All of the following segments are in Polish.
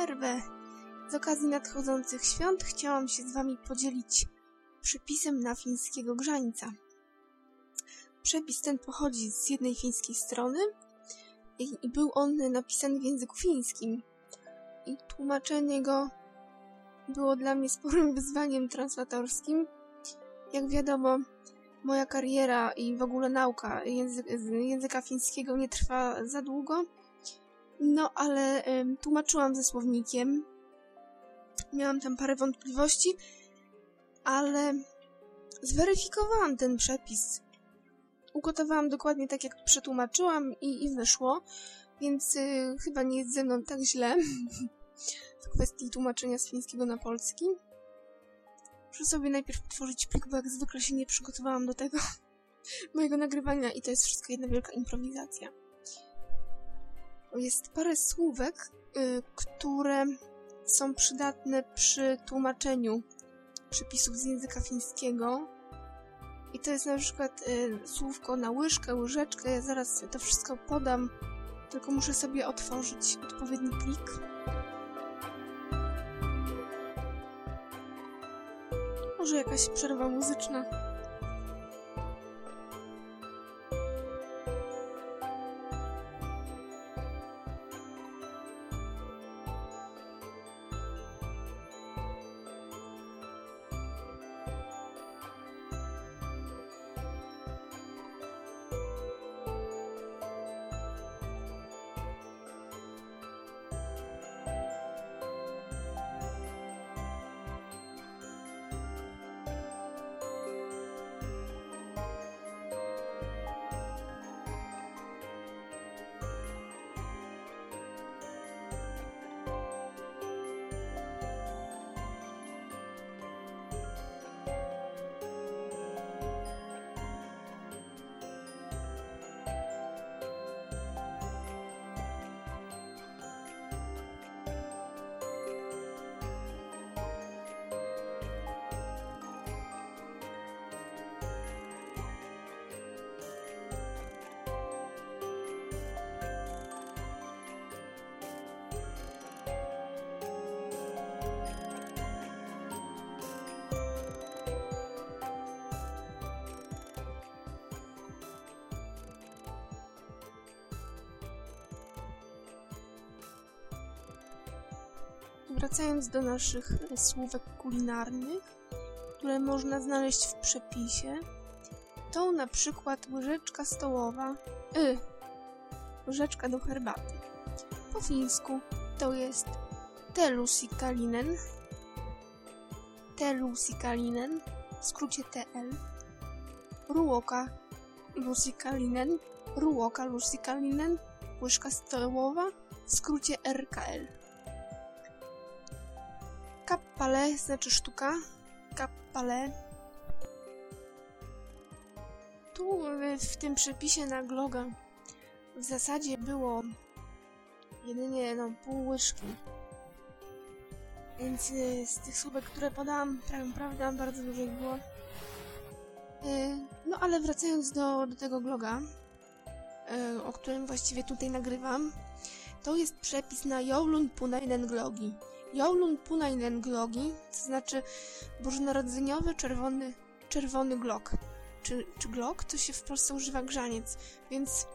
przerwę. Z okazji nadchodzących świąt chciałam się z Wami podzielić przepisem na fińskiego grzańca. Przepis ten pochodzi z jednej fińskiej strony i, był on napisany w języku fińskim. I tłumaczenie go było dla mnie sporym wyzwaniem translatorskim. Jak wiadomo, moja kariera i w ogóle nauka języka fińskiego nie trwa za długo. No, ale tłumaczyłam ze słownikiem. Miałam tam parę wątpliwości, ale zweryfikowałam ten przepis. Ugotowałam dokładnie tak, jak przetłumaczyłam i, i wyszło, więc y, chyba nie jest ze mną tak źle w kwestii tłumaczenia z fińskiego na polski. Muszę sobie najpierw otworzyć plik, bo jak zwykle się nie przygotowałam do tego mojego nagrywania i to jest wszystko jedna wielka improwizacja. Jest parę słówek, y, które są przydatne przy tłumaczeniu przepisów z języka fińskiego. I to jest na przykład y, słówko na łyżkę, łyżeczkę. Ja zaraz to wszystko podam, tylko muszę sobie otworzyć odpowiedni plik. Może jakaś przerwa muzyczna. Wracając do naszych słówek kulinarnych, które można znaleźć w przepisie, to na przykład łyżeczka stołowa, y, łyżeczka do herbaty. Po fińsku to jest telusikalinen, telusikalinen, w skrócie TL, ruoka lusikalinen, ruoka lusikalinen, łyżka stołowa, w skrócie RKL. Kappale znaczy sztuka. Kappale. Tu w tym przepisie na gloga w zasadzie było jedynie no, pół łyżki. Więc y, z tych słówek, które podałam, prawda, bardzo dużo ich było. Y, no ale wracając do, do tego gloga, y, o którym właściwie tutaj nagrywam, to jest przepis na Joulun Punainen Glogi. Joulun Punainen Glogi, to znaczy bożonarodzeniowy czerwony, czerwony glok. Czy, czy glok? To się w Polsce używa grzaniec, więc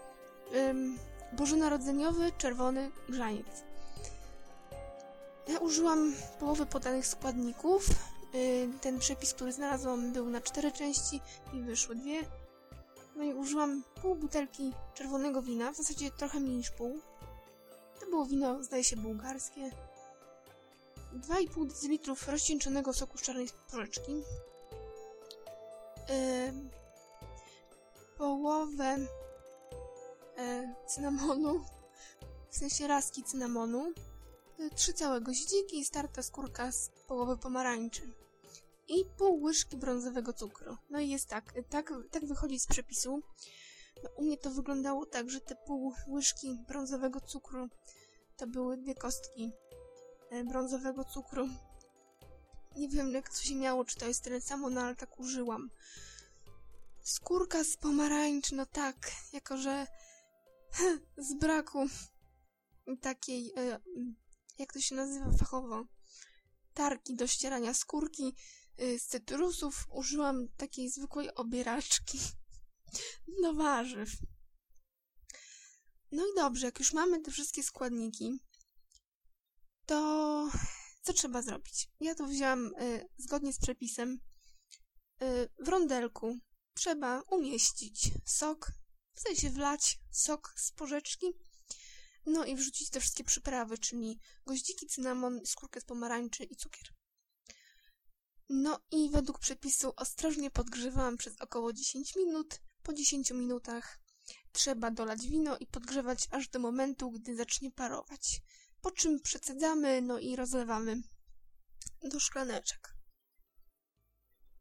ym, bożonarodzeniowy czerwony grzaniec. Ja użyłam połowy podanych składników. Yy, ten przepis, który znalazłam, był na cztery części i wyszły dwie. No i użyłam pół butelki czerwonego wina, w zasadzie trochę mniej niż pół. To było wino, zdaje się, bułgarskie. 2,5 dl rozcieńczonego soku z czarnej porzeczki, yy, połowę yy, cynamonu, w sensie raski cynamonu, yy, trzy całe goździki i starta skórka z połowy pomarańczy i pół łyżki brązowego cukru. No i jest tak, tak, tak wychodzi z przepisu. No, u mnie to wyglądało tak, że te pół łyżki brązowego cukru to były dwie kostki E, brązowego cukru. Nie wiem, jak to się miało, czy to jest tyle samo, no ale tak użyłam. Skórka z pomarańczy, no tak, jako że z braku takiej e, jak to się nazywa fachowo, tarki do ścierania skórki y, z cytrusów, użyłam takiej zwykłej obieraczki do warzyw. No i dobrze, jak już mamy te wszystkie składniki, to co trzeba zrobić? Ja to wzięłam y, zgodnie z przepisem. Y, w rondelku trzeba umieścić sok, w sensie wlać sok z porzeczki, no i wrzucić te wszystkie przyprawy, czyli goździki, cynamon, skórkę z pomarańczy i cukier. No i według przepisu ostrożnie podgrzewałam przez około 10 minut. Po 10 minutach trzeba dolać wino i podgrzewać aż do momentu, gdy zacznie parować. Po czym przecedzamy, no i rozlewamy do szklaneczek.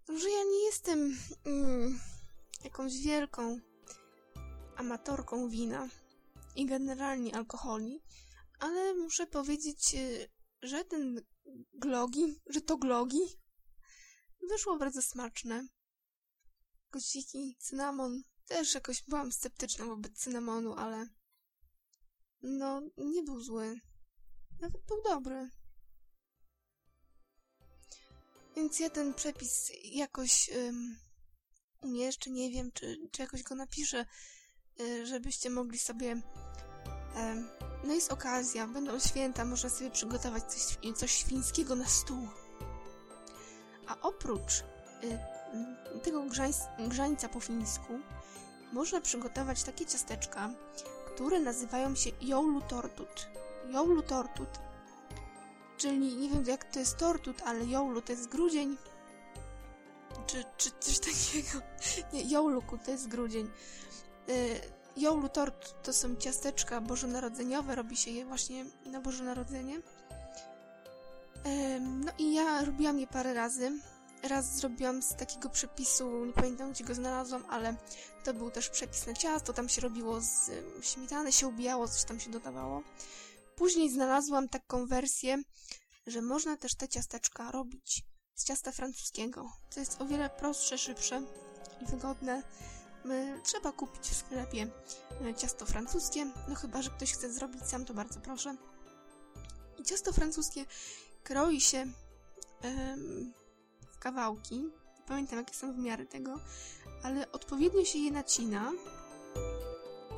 Że ja nie jestem mm, jakąś wielką amatorką wina i generalnie alkoholi, ale muszę powiedzieć, y, że ten glogi, że to glogi wyszło bardzo smaczne. Goździki, cynamon, też jakoś byłam sceptyczna wobec cynamonu, ale no, nie był zły. Nawet był dobry. Więc ja ten przepis jakoś um, umieszczę, nie wiem, czy, czy jakoś go napiszę, y, żebyście mogli sobie. Um, no jest okazja, będą święta, można sobie przygotować coś, coś świńskiego na stół. A oprócz y, tego grzańc, grzańca po fińsku, można przygotować takie ciasteczka, które nazywają się joulu tortut. Joulu tortut, czyli nie wiem jak to jest tortut, ale joulu to jest grudzień, czy, czy coś takiego. Nie, jouluku to jest grudzień. Y, joulu tort to są ciasteczka bożonarodzeniowe, robi się je właśnie na Boże Narodzenie. No i ja robiłam je parę razy. Raz zrobiłam z takiego przepisu, nie pamiętam gdzie go znalazłam, ale to był też przepis na ciasto, tam się robiło z śmietany, się ubijało, coś tam się dodawało. Później znalazłam taką wersję, że można też te ciasteczka robić z ciasta francuskiego, co jest o wiele prostsze, szybsze i wygodne. Trzeba kupić w sklepie e, ciasto francuskie, no chyba, że ktoś chce zrobić sam, to bardzo proszę. I ciasto francuskie kroi się w kawałki, pamiętam jakie są wymiary tego, ale odpowiednio się je nacina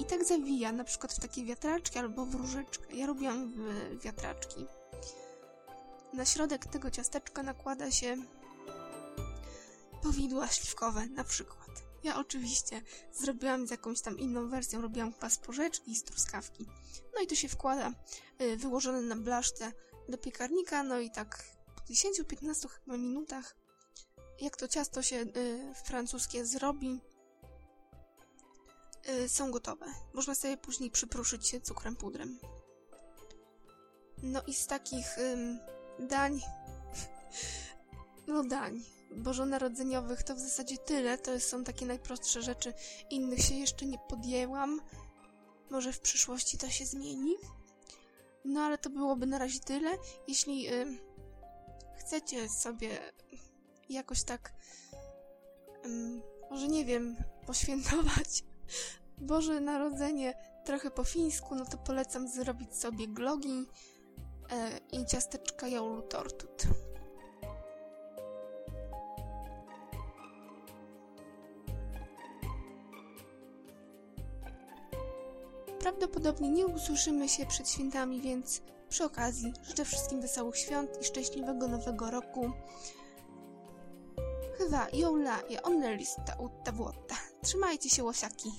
i tak zawija, na przykład w takie wiatraczki albo w różyczkę. Ja robiłam w wiatraczki. Na środek tego ciasteczka nakłada się powidła śliwkowe, na przykład. Ja oczywiście zrobiłam z jakąś tam inną wersją, robiłam pas porzeczki z truskawki. No i to się wkłada y, wyłożone na blaszce do piekarnika, no i tak po 10-15 chyba minutach, jak to ciasto się y, francuskie zrobi, są gotowe. Można sobie później przypruszyć się cukrem pudrem. No i z takich dań, no dań bożonarodzeniowych to w zasadzie tyle. To są takie najprostsze rzeczy. Innych się jeszcze nie podjęłam. Może w przyszłości to się zmieni. No ale to byłoby na razie tyle. Jeśli y, chcecie sobie jakoś tak, y, może nie wiem, poświętować Boże Narodzenie trochę po fińsku, no to polecam zrobić sobie glogi y, i ciasteczka joulu tortut. Prawdopodobnie nie usłyszymy się przed świętami, więc przy okazji życzę wszystkim wesołych świąt i szczęśliwego nowego roku. Chyba joula ja onnellista utta vuotta. Trzymajcie się łosiaki.